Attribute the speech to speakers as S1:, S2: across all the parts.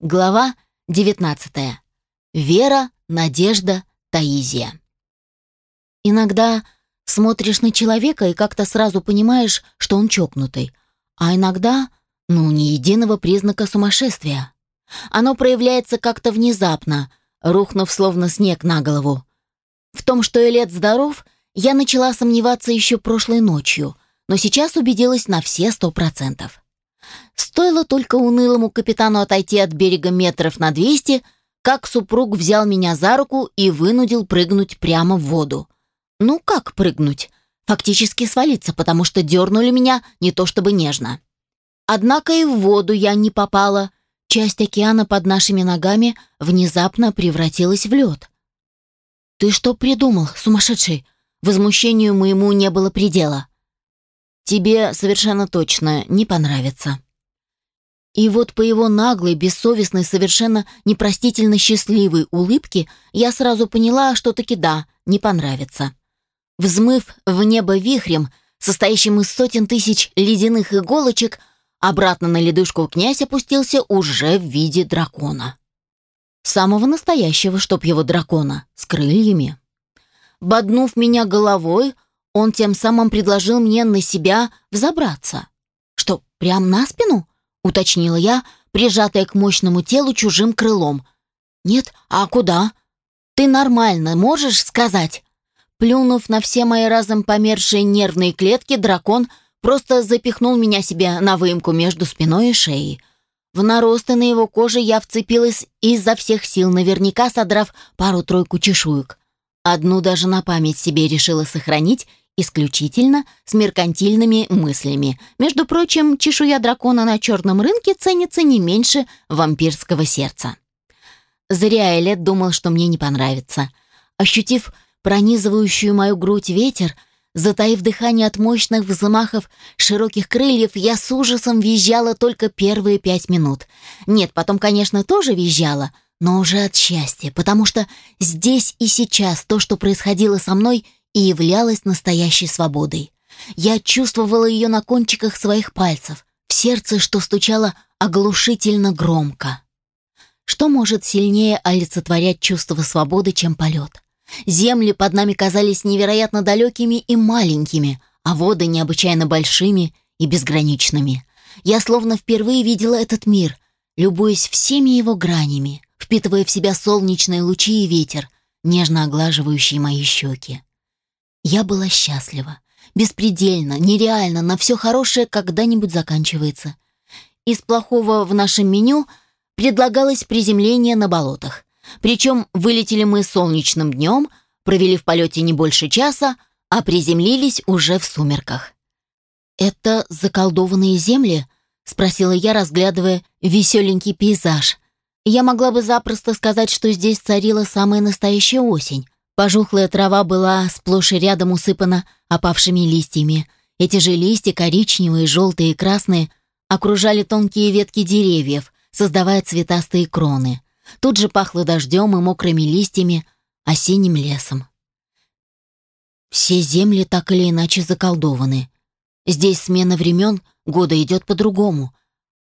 S1: Глава 19. Вера, надежда, Таизия. Иногда смотришь на человека и как-то сразу понимаешь, что он чокнутый, а иногда, ну, ни единого признака сумасшествия. Оно проявляется как-то внезапно, рухнув словно снег на голову. В том, что Элет здоров, я начала сомневаться еще прошлой ночью, но сейчас убедилась на все сто процентов. Стоило только унылому капитану отойти от берега метров на двести, как супруг взял меня за руку и вынудил прыгнуть прямо в воду. Ну как прыгнуть? Фактически свалиться, потому что дернули меня не то чтобы нежно. Однако и в воду я не попала. Часть океана под нашими ногами внезапно превратилась в лед. «Ты что придумал, сумасшедший?» Возмущению моему не было предела. «Тебе совершенно точно не понравится». И вот по его наглой, бессовестной, совершенно непростительно счастливой улыбке я сразу поняла, что таки да, не понравится. Взмыв в небо вихрем, состоящим из сотен тысяч ледяных иголочек, обратно на ледышку князь опустился уже в виде дракона. Самого настоящего, чтоб его дракона, с крыльями. Боднув меня головой, он тем самым предложил мне на себя взобраться. Что, прям на спину? Уточнила я, прижатая к мощному телу чужим крылом. «Нет, а куда? Ты нормально можешь сказать?» Плюнув на все мои разом помершие нервные клетки, дракон просто запихнул меня себе на выемку между спиной и шеей. В наросты на его коже я вцепилась изо всех сил, наверняка содрав пару-тройку чешуек. Одну даже на память себе решила сохранить исключительно с меркантильными мыслями. Между прочим, чешуя дракона на черном рынке ценится не меньше вампирского сердца. Зря Элет думал, что мне не понравится. Ощутив пронизывающую мою грудь ветер, затаив дыхание от мощных взмахов широких крыльев, я с ужасом визжала только первые пять минут. Нет, потом, конечно, тоже визжала, но уже от счастья, потому что здесь и сейчас то, что происходило со мной — и являлась настоящей свободой. Я чувствовала ее на кончиках своих пальцев, в сердце, что стучало оглушительно громко. Что может сильнее олицетворять чувство свободы, чем полет? Земли под нами казались невероятно далекими и маленькими, а воды необычайно большими и безграничными. Я словно впервые видела этот мир, любуясь всеми его гранями, впитывая в себя солнечные лучи и ветер, нежно оглаживающие мои щеки. Я была счастлива. Беспредельно, нереально, на все хорошее когда-нибудь заканчивается. Из плохого в нашем меню предлагалось приземление на болотах. Причем вылетели мы солнечным днем, провели в полете не больше часа, а приземлились уже в сумерках. «Это заколдованные земли?» — спросила я, разглядывая веселенький пейзаж. Я могла бы запросто сказать, что здесь царила самая настоящая осень. Пожухлая трава была сплошь и рядом усыпана опавшими листьями. Эти же листья, коричневые, желтые и красные, окружали тонкие ветки деревьев, создавая цветастые кроны. Тут же пахло дождем и мокрыми листьями, осенним лесом. Все земли так или иначе заколдованы. Здесь смена времен, года идет по-другому.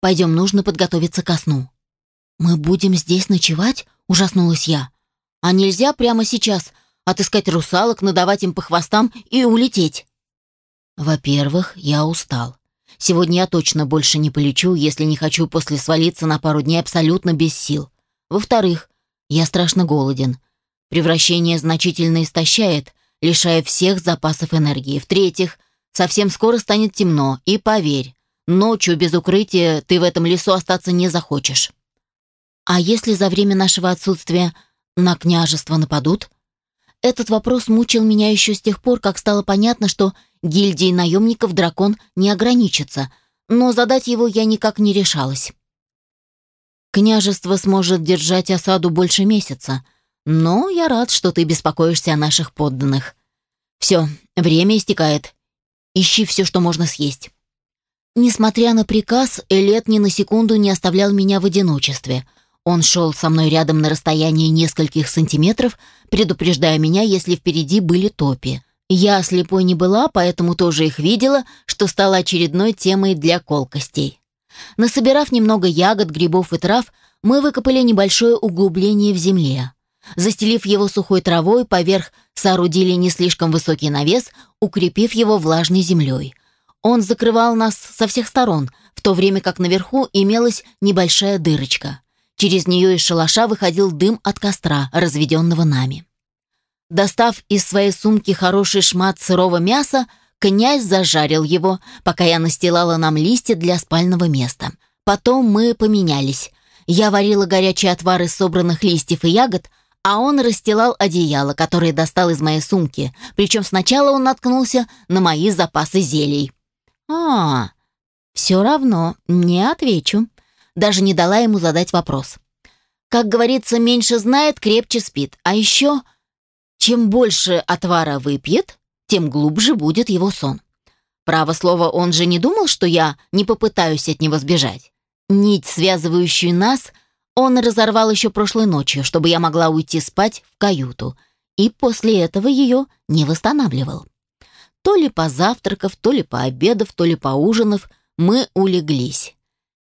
S1: Пойдем, нужно подготовиться ко сну. «Мы будем здесь ночевать?» — ужаснулась я. «А нельзя прямо сейчас отыскать русалок, надавать им по хвостам и улететь. Во-первых, я устал. Сегодня я точно больше не полечу, если не хочу после свалиться на пару дней абсолютно без сил. Во-вторых, я страшно голоден. Превращение значительно истощает, лишая всех запасов энергии. В-третьих, совсем скоро станет темно, и поверь, ночью без укрытия ты в этом лесу остаться не захочешь. А если за время нашего отсутствия на княжество нападут? Этот вопрос мучил меня еще с тех пор, как стало понятно, что гильдии наемников дракон не ограничится, но задать его я никак не решалась. Княжество сможет держать осаду больше месяца, но я рад, что ты беспокоишься о наших подданных. Все, время истекает. Ищи все, что можно съесть. Несмотря на приказ, Элет ни на секунду не оставлял меня в одиночестве — он шел со мной рядом на расстоянии нескольких сантиметров, предупреждая меня, если впереди были топи. Я слепой не была, поэтому тоже их видела, что стало очередной темой для колкостей. Насобирав немного ягод, грибов и трав, мы выкопали небольшое углубление в земле. Застелив его сухой травой, поверх соорудили не слишком высокий навес, укрепив его влажной землей. Он закрывал нас со всех сторон, в то время как наверху имелась небольшая дырочка. Через нее из шалаша выходил дым от костра, разведенного нами. Достав из своей сумки хороший шмат сырого мяса, князь зажарил его, пока я настилала нам листья для спального места. Потом мы поменялись. Я варила горячий отвар из собранных листьев и ягод, а он расстилал одеяло, которое достал из моей сумки, причем сначала он наткнулся на мои запасы зелий. «А, все равно, не отвечу». Даже не дала ему задать вопрос. Как говорится, меньше знает, крепче спит. А еще, чем больше отвара выпьет, тем глубже будет его сон. Право слово, он же не думал, что я не попытаюсь от него сбежать. Нить, связывающую нас, он разорвал еще прошлой ночью, чтобы я могла уйти спать в каюту, и после этого ее не восстанавливал. То ли позавтракав, то ли пообедав, то ли поужинав, мы улеглись.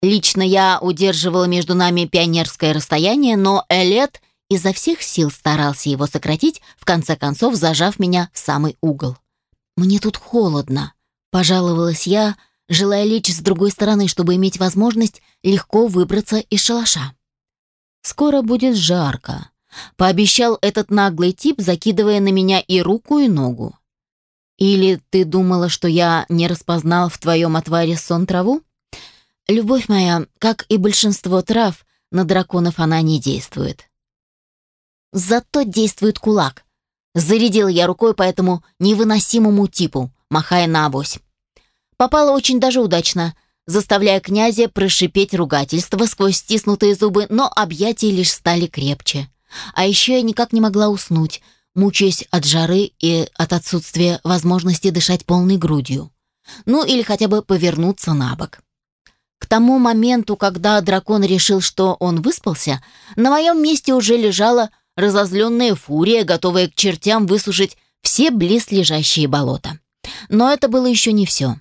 S1: Лично я удерживала между нами пионерское расстояние, но Элет изо всех сил старался его сократить, в конце концов зажав меня в самый угол. «Мне тут холодно», — пожаловалась я, желая лечь с другой стороны, чтобы иметь возможность легко выбраться из шалаша. «Скоро будет жарко», — пообещал этот наглый тип, закидывая на меня и руку, и ногу. «Или ты думала, что я не распознал в твоем отваре сон траву?» «Любовь моя, как и большинство трав, на драконов она не действует». «Зато действует кулак», Зарядил я рукой по этому невыносимому типу, махая на авось. Попало очень даже удачно, заставляя князя прошипеть ругательство сквозь стиснутые зубы, но объятия лишь стали крепче. А еще я никак не могла уснуть, мучаясь от жары и от отсутствия возможности дышать полной грудью. Ну или хотя бы повернуться на бок. К тому моменту, когда дракон решил, что он выспался, на моем месте уже лежала разозленная фурия, готовая к чертям высушить все близлежащие болота. Но это было еще не все.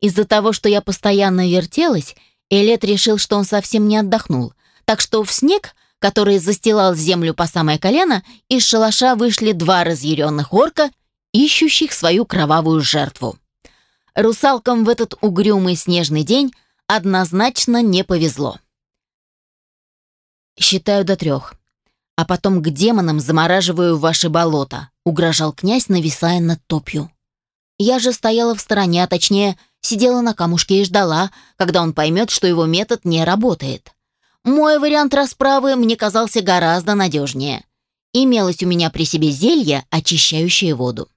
S1: Из-за того, что я постоянно вертелась, Элет решил, что он совсем не отдохнул, так что в снег, который застилал землю по самое колено, из шалаша вышли два разъяренных орка, ищущих свою кровавую жертву. Русалкам в этот угрюмый снежный день однозначно не повезло. Считаю до трех а потом к демонам замораживаю ваши болота», — угрожал князь, нависая над топью. Я же стояла в стороне, а точнее, сидела на камушке и ждала, когда он поймет, что его метод не работает. Мой вариант расправы мне казался гораздо надежнее. Имелось у меня при себе зелье, очищающее воду.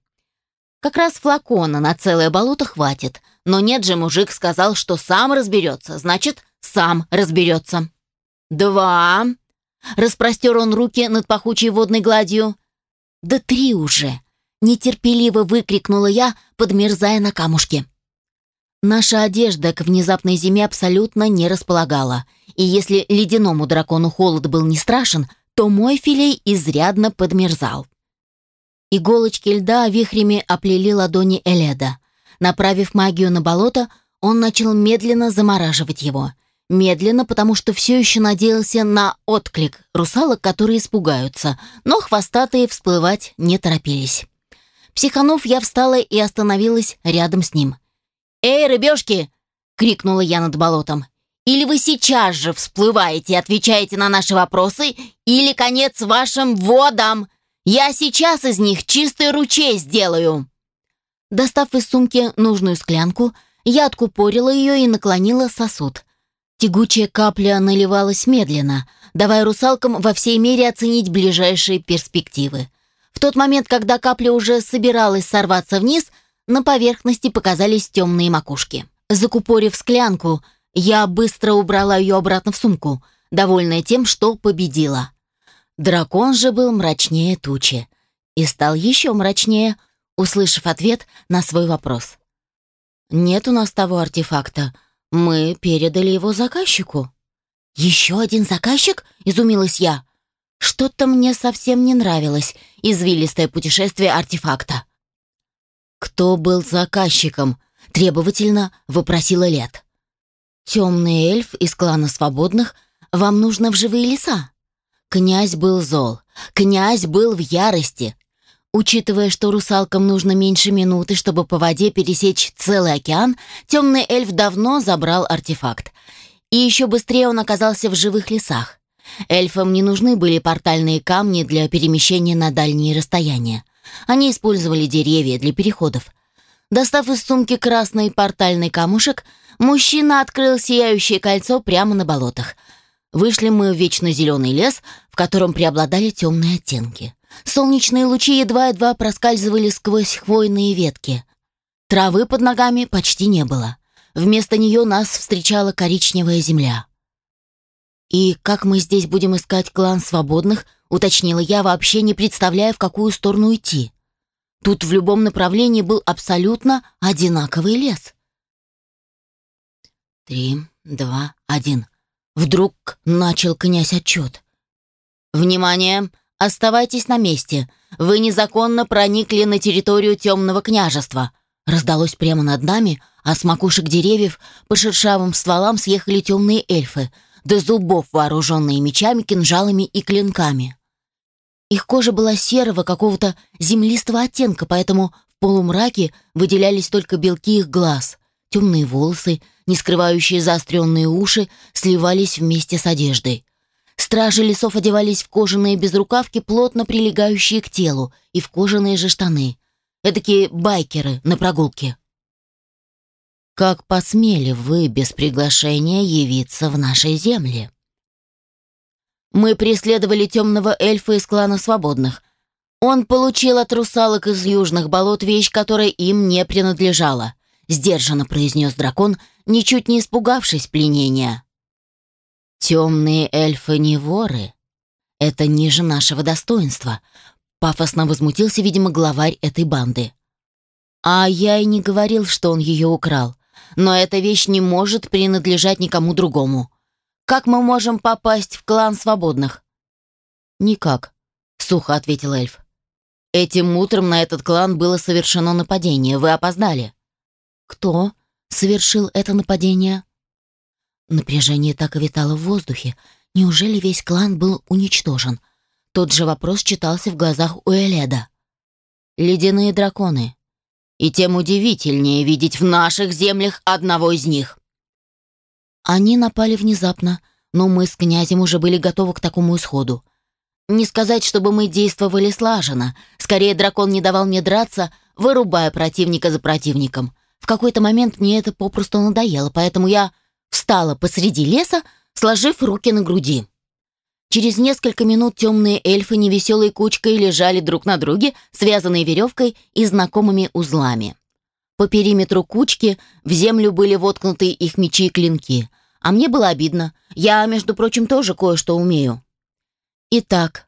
S1: Как раз флакона на целое болото хватит, но нет же, мужик сказал, что сам разберется, значит, сам разберется. «Два!» Распростер он руки над пахучей водной гладью. «Да три уже!» — нетерпеливо выкрикнула я, подмерзая на камушке. Наша одежда к внезапной зиме абсолютно не располагала, и если ледяному дракону холод был не страшен, то мой филей изрядно подмерзал. Иголочки льда вихрями оплели ладони Эледа. Направив магию на болото, он начал медленно замораживать его. Медленно, потому что все еще надеялся на отклик русалок, которые испугаются, но хвостатые всплывать не торопились. Психанув, я встала и остановилась рядом с ним. «Эй, рыбешки!» — крикнула я над болотом. «Или вы сейчас же всплываете и отвечаете на наши вопросы, или конец вашим водам! Я сейчас из них чистый ручей сделаю!» Достав из сумки нужную склянку, я откупорила ее и наклонила сосуд — Тягучая капля наливалась медленно, давая русалкам во всей мере оценить ближайшие перспективы. В тот момент, когда капля уже собиралась сорваться вниз, на поверхности показались темные макушки. Закупорив склянку, я быстро убрала ее обратно в сумку, довольная тем, что победила. Дракон же был мрачнее тучи. И стал еще мрачнее, услышав ответ на свой вопрос. «Нет у нас того артефакта», мы передали его заказчику. Еще один заказчик? Изумилась я. Что-то мне совсем не нравилось извилистое путешествие артефакта. Кто был заказчиком? Требовательно вопросила Лет. Темный эльф из клана свободных, вам нужно в живые леса». Князь был зол. Князь был в ярости. Учитывая, что русалкам нужно меньше минуты, чтобы по воде пересечь целый океан, темный эльф давно забрал артефакт. И еще быстрее он оказался в живых лесах. Эльфам не нужны были портальные камни для перемещения на дальние расстояния. Они использовали деревья для переходов. Достав из сумки красный портальный камушек, мужчина открыл сияющее кольцо прямо на болотах. Вышли мы в вечно зеленый лес, в котором преобладали темные оттенки. Солнечные лучи едва-едва проскальзывали сквозь хвойные ветки. Травы под ногами почти не было. Вместо нее нас встречала коричневая земля. «И как мы здесь будем искать клан свободных?» — уточнила я, вообще не представляя, в какую сторону идти. Тут в любом направлении был абсолютно одинаковый лес. «Три, два, один». Вдруг начал князь отчет. «Внимание! «Оставайтесь на месте. Вы незаконно проникли на территорию темного княжества». Раздалось прямо над нами, а с макушек деревьев по шершавым стволам съехали темные эльфы, до зубов вооруженные мечами, кинжалами и клинками. Их кожа была серого, какого-то землистого оттенка, поэтому в полумраке выделялись только белки их глаз. Темные волосы, не скрывающие заостренные уши, сливались вместе с одеждой. Стражи лесов одевались в кожаные безрукавки, плотно прилегающие к телу, и в кожаные же штаны. Эдакие байкеры на прогулке. «Как посмели вы без приглашения явиться в нашей земле?» «Мы преследовали темного эльфа из клана свободных. Он получил от русалок из южных болот вещь, которая им не принадлежала», сдержанно произнес дракон, ничуть не испугавшись пленения. «Темные эльфы не воры. Это ниже нашего достоинства», — пафосно возмутился, видимо, главарь этой банды. «А я и не говорил, что он ее украл. Но эта вещь не может принадлежать никому другому. Как мы можем попасть в клан свободных?» «Никак», — сухо ответил эльф. «Этим утром на этот клан было совершено нападение. Вы опоздали». «Кто совершил это нападение?» Напряжение так и витало в воздухе. Неужели весь клан был уничтожен? Тот же вопрос читался в глазах у Эледа. «Ледяные драконы. И тем удивительнее видеть в наших землях одного из них». Они напали внезапно, но мы с князем уже были готовы к такому исходу. Не сказать, чтобы мы действовали слаженно. Скорее, дракон не давал мне драться, вырубая противника за противником. В какой-то момент мне это попросту надоело, поэтому я встала посреди леса, сложив руки на груди. Через несколько минут темные эльфы невеселой кучкой лежали друг на друге, связанные веревкой и знакомыми узлами. По периметру кучки в землю были воткнуты их мечи и клинки. А мне было обидно. Я, между прочим, тоже кое-что умею. Итак,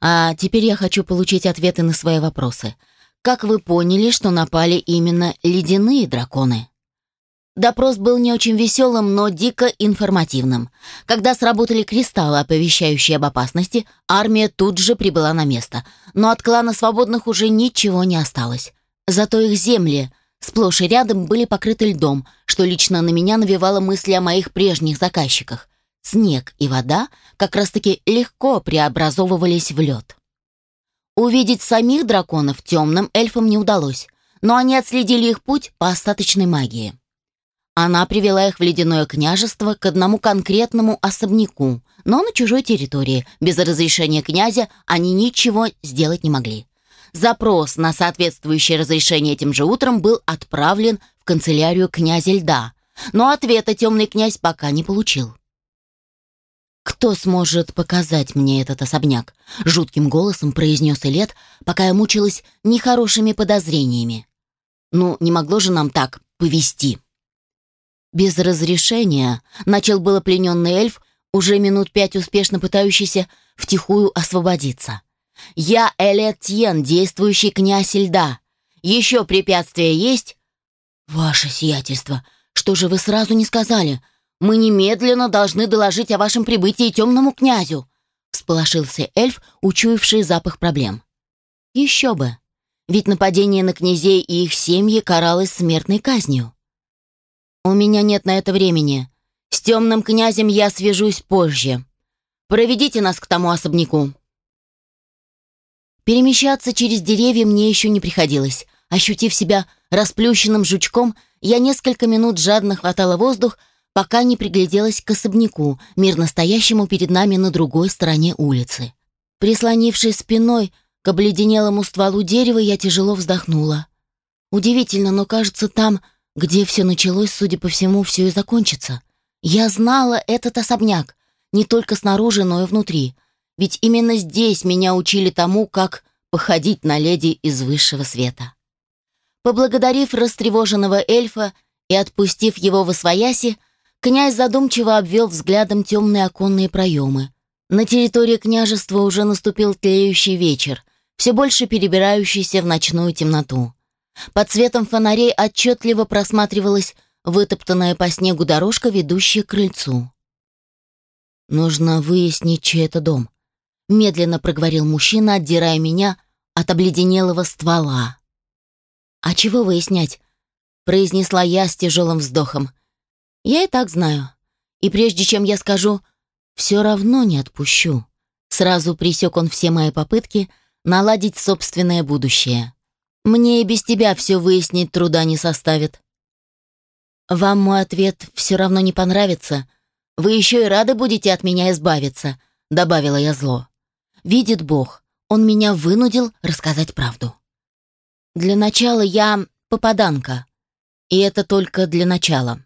S1: а теперь я хочу получить ответы на свои вопросы. Как вы поняли, что напали именно ледяные драконы? Допрос был не очень веселым, но дико информативным. Когда сработали кристаллы, оповещающие об опасности, армия тут же прибыла на место. Но от клана свободных уже ничего не осталось. Зато их земли сплошь и рядом были покрыты льдом, что лично на меня навевало мысли о моих прежних заказчиках. Снег и вода как раз-таки легко преобразовывались в лед. Увидеть самих драконов темным эльфам не удалось, но они отследили их путь по остаточной магии. Она привела их в ледяное княжество к одному конкретному особняку, но на чужой территории. Без разрешения князя они ничего сделать не могли. Запрос на соответствующее разрешение этим же утром был отправлен в канцелярию князя Льда, но ответа темный князь пока не получил. «Кто сможет показать мне этот особняк?» — жутким голосом произнес Элет, пока я мучилась нехорошими подозрениями. «Ну, не могло же нам так повести?» Без разрешения начал было плененный эльф, уже минут пять успешно пытающийся втихую освободиться. «Я Элет Тьен, действующий князь льда. Еще препятствия есть?» «Ваше сиятельство, что же вы сразу не сказали? Мы немедленно должны доложить о вашем прибытии темному князю!» Всполошился эльф, учуявший запах проблем. «Еще бы! Ведь нападение на князей и их семьи каралось смертной казнью. «У меня нет на это времени. С темным князем я свяжусь позже. Проведите нас к тому особняку». Перемещаться через деревья мне еще не приходилось. Ощутив себя расплющенным жучком, я несколько минут жадно хватала воздух, пока не пригляделась к особняку, мирно стоящему перед нами на другой стороне улицы. Прислонившись спиной к обледенелому стволу дерева, я тяжело вздохнула. Удивительно, но кажется, там, где все началось, судя по всему, все и закончится. Я знала этот особняк, не только снаружи, но и внутри. Ведь именно здесь меня учили тому, как походить на леди из высшего света. Поблагодарив растревоженного эльфа и отпустив его в освояси, князь задумчиво обвел взглядом темные оконные проемы. На территории княжества уже наступил тлеющий вечер, все больше перебирающийся в ночную темноту. Под светом фонарей отчетливо просматривалась вытоптанная по снегу дорожка, ведущая к крыльцу. «Нужно выяснить, чей это дом», — медленно проговорил мужчина, отдирая меня от обледенелого ствола. «А чего выяснять?» — произнесла я с тяжелым вздохом. «Я и так знаю. И прежде чем я скажу, все равно не отпущу». Сразу присек он все мои попытки наладить собственное будущее. «Мне и без тебя все выяснить труда не составит». «Вам мой ответ все равно не понравится», вы еще и рады будете от меня избавиться», — добавила я зло. «Видит Бог, он меня вынудил рассказать правду. Для начала я попаданка, и это только для начала.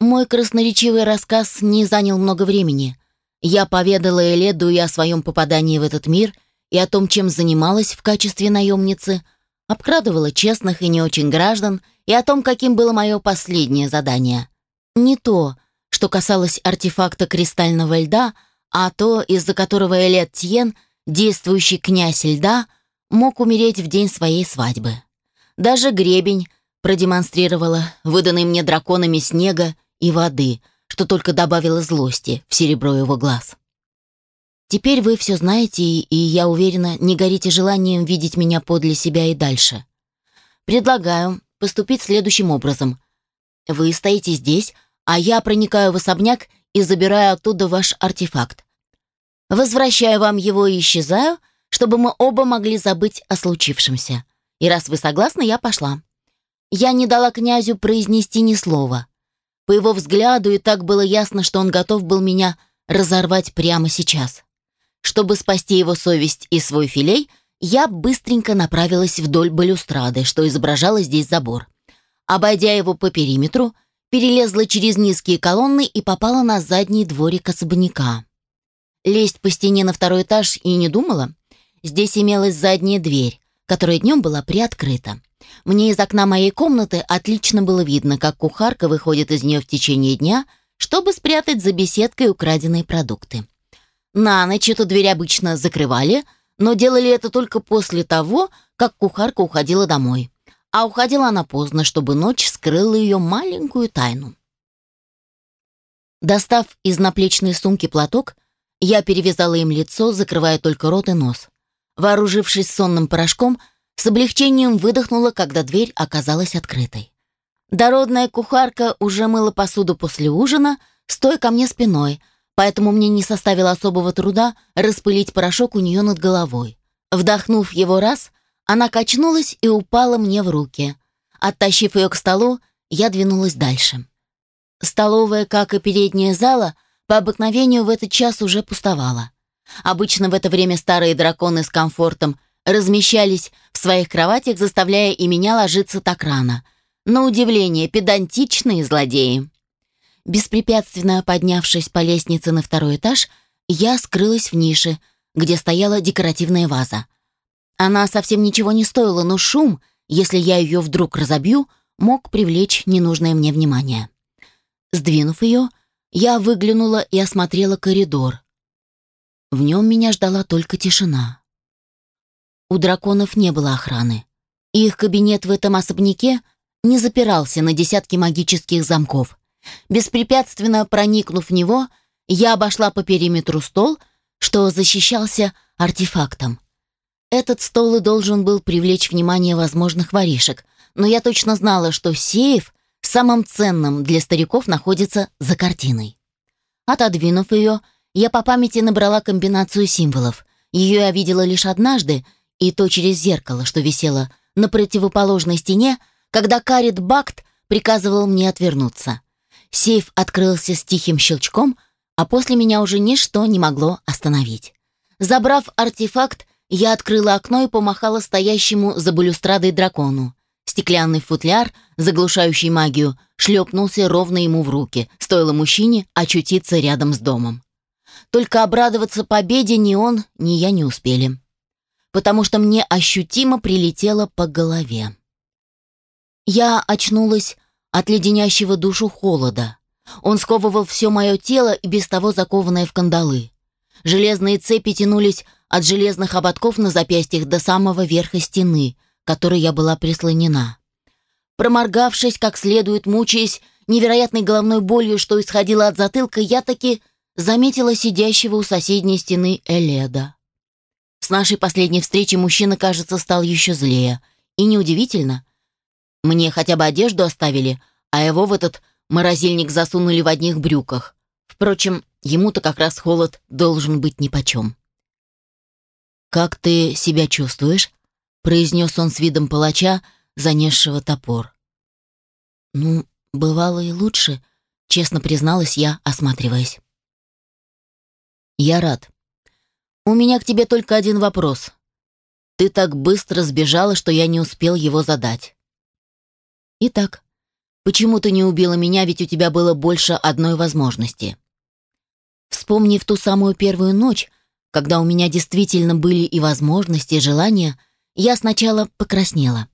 S1: Мой красноречивый рассказ не занял много времени. Я поведала Эледу и о своем попадании в этот мир, и о том, чем занималась в качестве наемницы, обкрадывала честных и не очень граждан, и о том, каким было мое последнее задание. Не то, что касалось артефакта кристального льда, а то, из-за которого Элет Тьен, действующий князь льда, мог умереть в день своей свадьбы. Даже гребень продемонстрировала выданный мне драконами снега и воды, что только добавило злости в серебро его глаз. Теперь вы все знаете, и, я уверена, не горите желанием видеть меня подле себя и дальше. Предлагаю поступить следующим образом. Вы стоите здесь, а я проникаю в особняк и забираю оттуда ваш артефакт. Возвращаю вам его и исчезаю, чтобы мы оба могли забыть о случившемся. И раз вы согласны, я пошла. Я не дала князю произнести ни слова. По его взгляду и так было ясно, что он готов был меня разорвать прямо сейчас. Чтобы спасти его совесть и свой филей, я быстренько направилась вдоль балюстрады, что изображало здесь забор. Обойдя его по периметру, перелезла через низкие колонны и попала на задний дворик особняка. Лезть по стене на второй этаж и не думала. Здесь имелась задняя дверь, которая днем была приоткрыта. Мне из окна моей комнаты отлично было видно, как кухарка выходит из нее в течение дня, чтобы спрятать за беседкой украденные продукты. На ночь эту дверь обычно закрывали, но делали это только после того, как кухарка уходила домой а уходила она поздно, чтобы ночь скрыла ее маленькую тайну. Достав из наплечной сумки платок, я перевязала им лицо, закрывая только рот и нос. Вооружившись сонным порошком, с облегчением выдохнула, когда дверь оказалась открытой. Дородная кухарка уже мыла посуду после ужина, стоя ко мне спиной, поэтому мне не составило особого труда распылить порошок у нее над головой. Вдохнув его раз, она качнулась и упала мне в руки. Оттащив ее к столу, я двинулась дальше. Столовая, как и передняя зала, по обыкновению в этот час уже пустовала. Обычно в это время старые драконы с комфортом размещались в своих кроватях, заставляя и меня ложиться так рано. На удивление, педантичные злодеи. Беспрепятственно поднявшись по лестнице на второй этаж, я скрылась в нише, где стояла декоративная ваза — она совсем ничего не стоила, но шум, если я ее вдруг разобью, мог привлечь ненужное мне внимание. Сдвинув ее, я выглянула и осмотрела коридор. В нем меня ждала только тишина. У драконов не было охраны. Их кабинет в этом особняке не запирался на десятки магических замков. Беспрепятственно проникнув в него, я обошла по периметру стол, что защищался артефактом. Этот стол и должен был привлечь внимание возможных воришек, но я точно знала, что сейф, самым ценным для стариков находится за картиной. Отодвинув ее, я по памяти набрала комбинацию символов. Ее я видела лишь однажды, и то через зеркало, что висело на противоположной стене, когда Карит Бакт приказывал мне отвернуться. Сейф открылся с тихим щелчком, а после меня уже ничто не могло остановить. Забрав артефакт, я открыла окно и помахала стоящему за балюстрадой дракону. Стеклянный футляр, заглушающий магию, шлепнулся ровно ему в руки, стоило мужчине очутиться рядом с домом. Только обрадоваться победе ни он, ни я не успели. Потому что мне ощутимо прилетело по голове. Я очнулась от леденящего душу холода. Он сковывал все мое тело и без того закованное в кандалы. Железные цепи тянулись от железных ободков на запястьях до самого верха стены, которой я была прислонена. Проморгавшись как следует, мучаясь невероятной головной болью, что исходило от затылка, я таки заметила сидящего у соседней стены Эледа. С нашей последней встречи мужчина, кажется, стал еще злее. И неудивительно. Мне хотя бы одежду оставили, а его в этот морозильник засунули в одних брюках. Впрочем, ему-то как раз холод должен быть нипочем. «Как ты себя чувствуешь?» — произнес он с видом палача, занесшего топор. «Ну, бывало и лучше», — честно призналась я, осматриваясь. «Я рад. У меня к тебе только один вопрос. Ты так быстро сбежала, что я не успел его задать. Итак, почему ты не убила меня, ведь у тебя было больше одной возможности?» Вспомнив ту самую первую ночь, когда у меня действительно были и возможности, и желания, я сначала покраснела.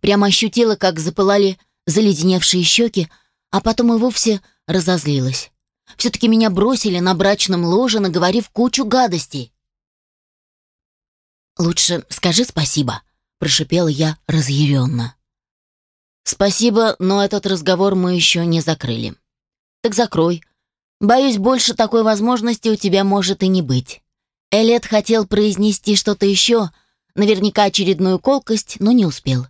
S1: Прямо ощутила, как запылали заледеневшие щеки, а потом и вовсе разозлилась. Все-таки меня бросили на брачном ложе, наговорив кучу гадостей. «Лучше скажи спасибо», — прошипела я разъяренно. «Спасибо, но этот разговор мы еще не закрыли». «Так закрой. Боюсь, больше такой возможности у тебя может и не быть». Элет хотел произнести что-то еще, наверняка очередную колкость, но не успел.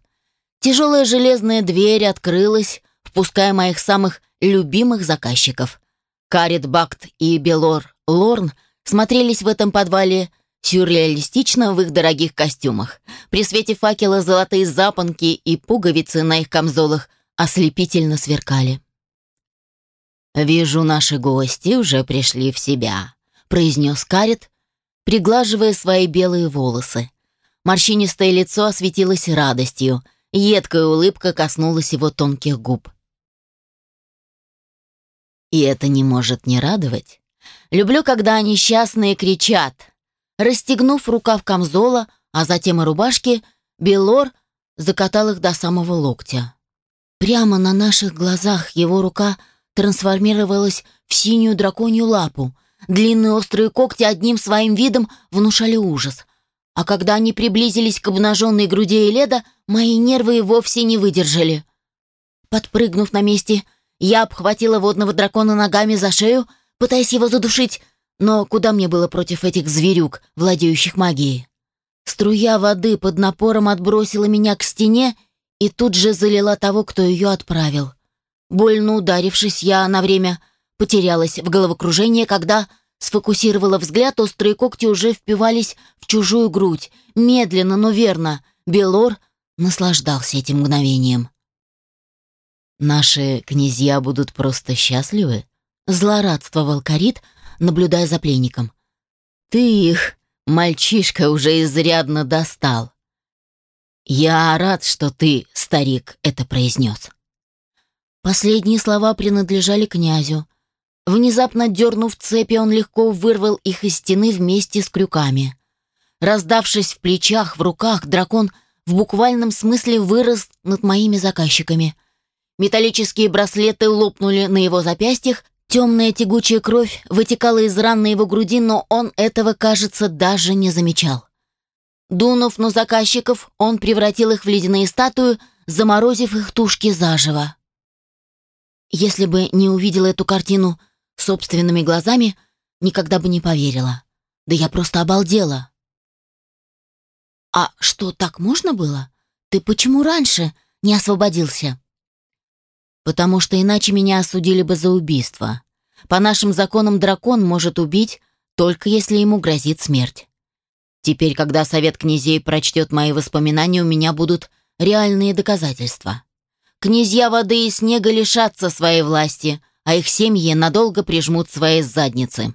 S1: Тяжелая железная дверь открылась, впуская моих самых любимых заказчиков. Карит Бакт и Белор Лорн смотрелись в этом подвале сюрреалистично в их дорогих костюмах. При свете факела золотые запонки и пуговицы на их камзолах ослепительно сверкали. «Вижу, наши гости уже пришли в себя», — произнес Карит, приглаживая свои белые волосы. Морщинистое лицо осветилось радостью, едкая улыбка коснулась его тонких губ. И это не может не радовать. Люблю, когда несчастные кричат. Расстегнув рукав камзола, а затем и рубашки, Белор закатал их до самого локтя. Прямо на наших глазах его рука трансформировалась в синюю драконью лапу, Длинные острые когти одним своим видом внушали ужас. А когда они приблизились к обнаженной груди Эледа, мои нервы вовсе не выдержали. Подпрыгнув на месте, я обхватила водного дракона ногами за шею, пытаясь его задушить, но куда мне было против этих зверюк, владеющих магией? Струя воды под напором отбросила меня к стене и тут же залила того, кто ее отправил. Больно ударившись, я на время Потерялась в головокружении, когда сфокусировала взгляд, острые когти уже впивались в чужую грудь. Медленно, но верно. Белор наслаждался этим мгновением. «Наши князья будут просто счастливы?» Злорадствовал Карит, наблюдая за пленником. «Ты их, мальчишка, уже изрядно достал. Я рад, что ты, старик, это произнес». Последние слова принадлежали князю, Внезапно дернув цепи, он легко вырвал их из стены вместе с крюками. Раздавшись в плечах, в руках, дракон в буквальном смысле вырос над моими заказчиками. Металлические браслеты лопнули на его запястьях, темная тягучая кровь вытекала из ран на его груди, но он этого, кажется, даже не замечал. Дунув на заказчиков, он превратил их в ледяные статуи, заморозив их тушки заживо. Если бы не увидела эту картину собственными глазами, никогда бы не поверила. Да я просто обалдела. «А что, так можно было? Ты почему раньше не освободился?» Потому что иначе меня осудили бы за убийство. По нашим законам дракон может убить, только если ему грозит смерть. Теперь, когда совет князей прочтет мои воспоминания, у меня будут реальные доказательства. Князья воды и снега лишатся своей власти, а их семьи надолго прижмут свои задницы.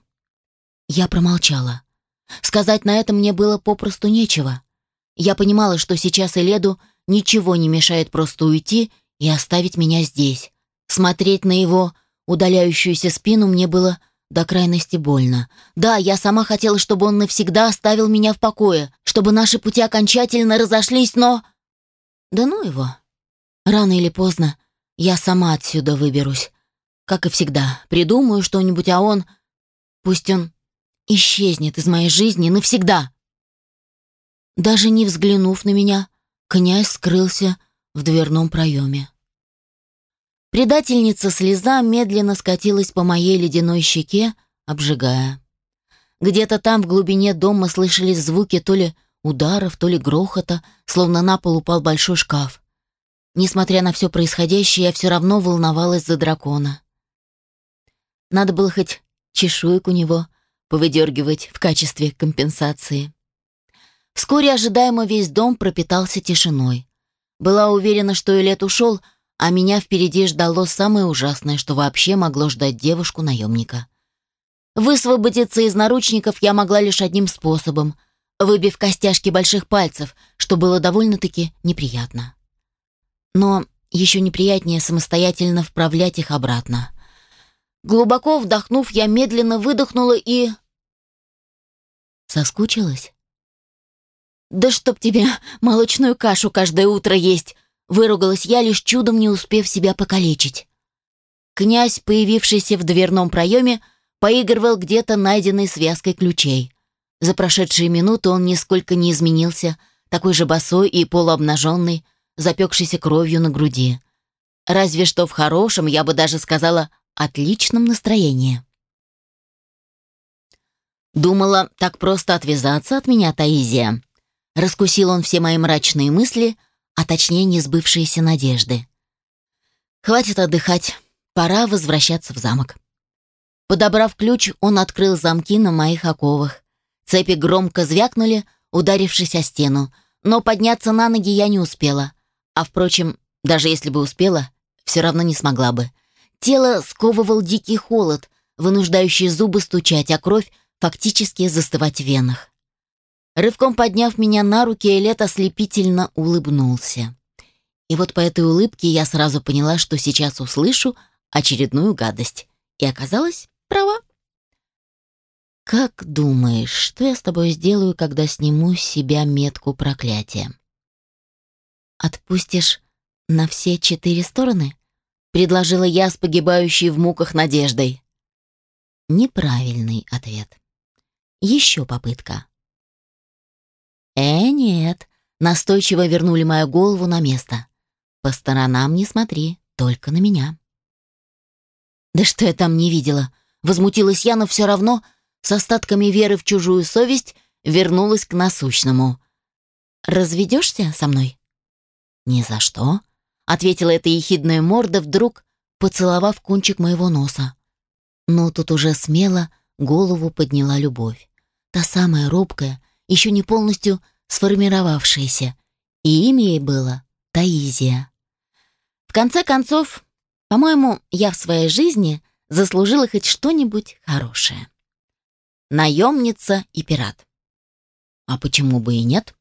S1: Я промолчала. Сказать на это мне было попросту нечего. Я понимала, что сейчас Эледу ничего не мешает просто уйти и оставить меня здесь. Смотреть на его удаляющуюся спину мне было до крайности больно. Да, я сама хотела, чтобы он навсегда оставил меня в покое, чтобы наши пути окончательно разошлись, но... Да ну его. Рано или поздно я сама отсюда выберусь. Как и всегда, придумаю что-нибудь, а он... Пусть он исчезнет из моей жизни навсегда. Даже не взглянув на меня, князь скрылся в дверном проеме. Предательница слеза медленно скатилась по моей ледяной щеке, обжигая. Где-то там в глубине дома слышались звуки то ли ударов, то ли грохота, словно на пол упал большой шкаф. Несмотря на все происходящее, я все равно волновалась за дракона. Надо было хоть чешуек у него повыдергивать в качестве компенсации. Вскоре ожидаемо весь дом пропитался тишиной. Была уверена, что Элет ушел, а меня впереди ждало самое ужасное, что вообще могло ждать девушку-наемника. Высвободиться из наручников я могла лишь одним способом, выбив костяшки больших пальцев, что было довольно-таки неприятно. Но еще неприятнее самостоятельно вправлять их обратно. Глубоко вдохнув, я медленно выдохнула и... Соскучилась? «Да чтоб тебе молочную кашу каждое утро есть!» Выругалась я, лишь чудом не успев себя покалечить. Князь, появившийся в дверном проеме, поигрывал где-то найденной связкой ключей. За прошедшие минуты он нисколько не изменился, такой же босой и полуобнаженный, запекшийся кровью на груди. Разве что в хорошем, я бы даже сказала, отличном настроении. Думала, так просто отвязаться от меня, Таизия. Раскусил он все мои мрачные мысли, а точнее несбывшиеся надежды. Хватит отдыхать, пора возвращаться в замок. Подобрав ключ, он открыл замки на моих оковах. Цепи громко звякнули, ударившись о стену, но подняться на ноги я не успела. А впрочем, даже если бы успела, все равно не смогла бы. Тело сковывал дикий холод, вынуждающий зубы стучать, а кровь фактически застывать в венах. Рывком подняв меня на руки, Элет ослепительно улыбнулся. И вот по этой улыбке я сразу поняла, что сейчас услышу очередную гадость. И оказалась права. «Как думаешь, что я с тобой сделаю, когда сниму с себя метку проклятия?» «Отпустишь на все четыре стороны?» — предложила я с погибающей в муках надеждой. Неправильный ответ. Еще попытка. «Э, нет», — настойчиво вернули мою голову на место. «По сторонам не смотри, только на меня». «Да что я там не видела?» Возмутилась я, но все равно с остатками веры в чужую совесть вернулась к насущному. «Разведешься со мной?» «Ни за что», — ответила эта ехидная морда, вдруг поцеловав кончик моего носа. Но тут уже смело голову подняла любовь. Та самая робкая, еще не полностью сформировавшаяся, и имя ей было Таизия. В конце концов, по-моему, я в своей жизни заслужила хоть что-нибудь хорошее. Наемница и пират. А почему бы и нет?